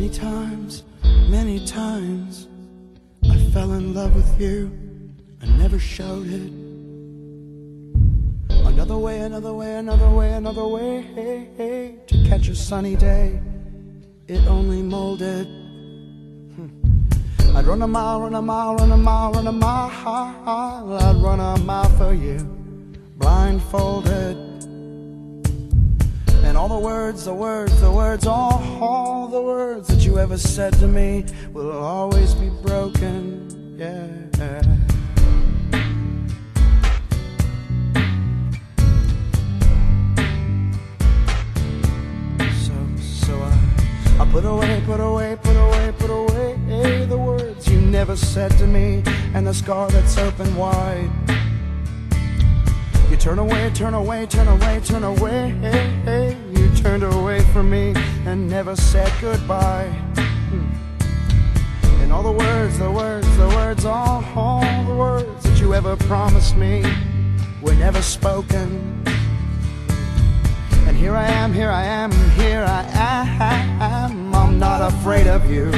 Many times, many times, I fell in love with you I never showed it. Another way, another way, another way, another way hey, hey, to catch a sunny day. It only molded. Hmm. I'd run a mile, run a mile, run a mile, run a mile. I'd run a mile for you, blindfolded. The words, the words, the words, all, all the words that you ever said to me will always be broken. Yeah. So, so I, I put away, put away, put away, put away the words you never said to me and the scar that's open wide. You turn away, turn away, turn away, turn away. Turned away from me and never said goodbye. Hmm. And all the words, the words, the words, all, all the words that you ever promised me were never spoken. And here I am, here I am, here I am. I'm not afraid of you,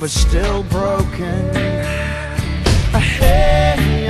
but still broken. Hey,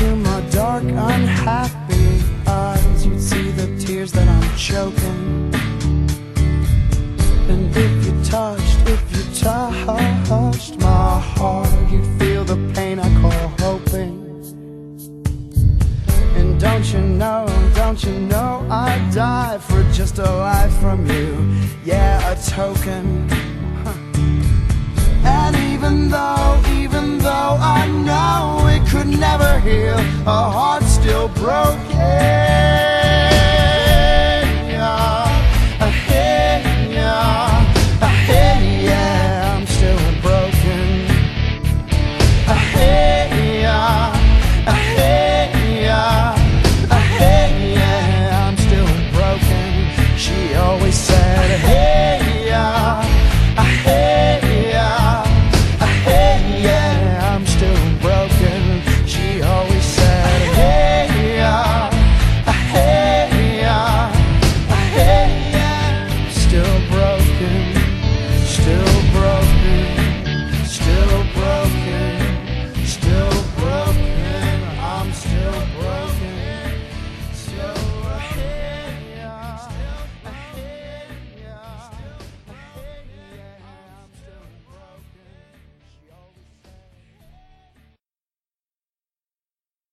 into my dark, unhappy eyes, you'd see the tears that I'm choking. And if you touched, if you touched my heart, you'd feel the pain I call hoping. And don't you know, don't you know I'd die for just a life from you Yeah, a token Huh. And even though, even A heart still broken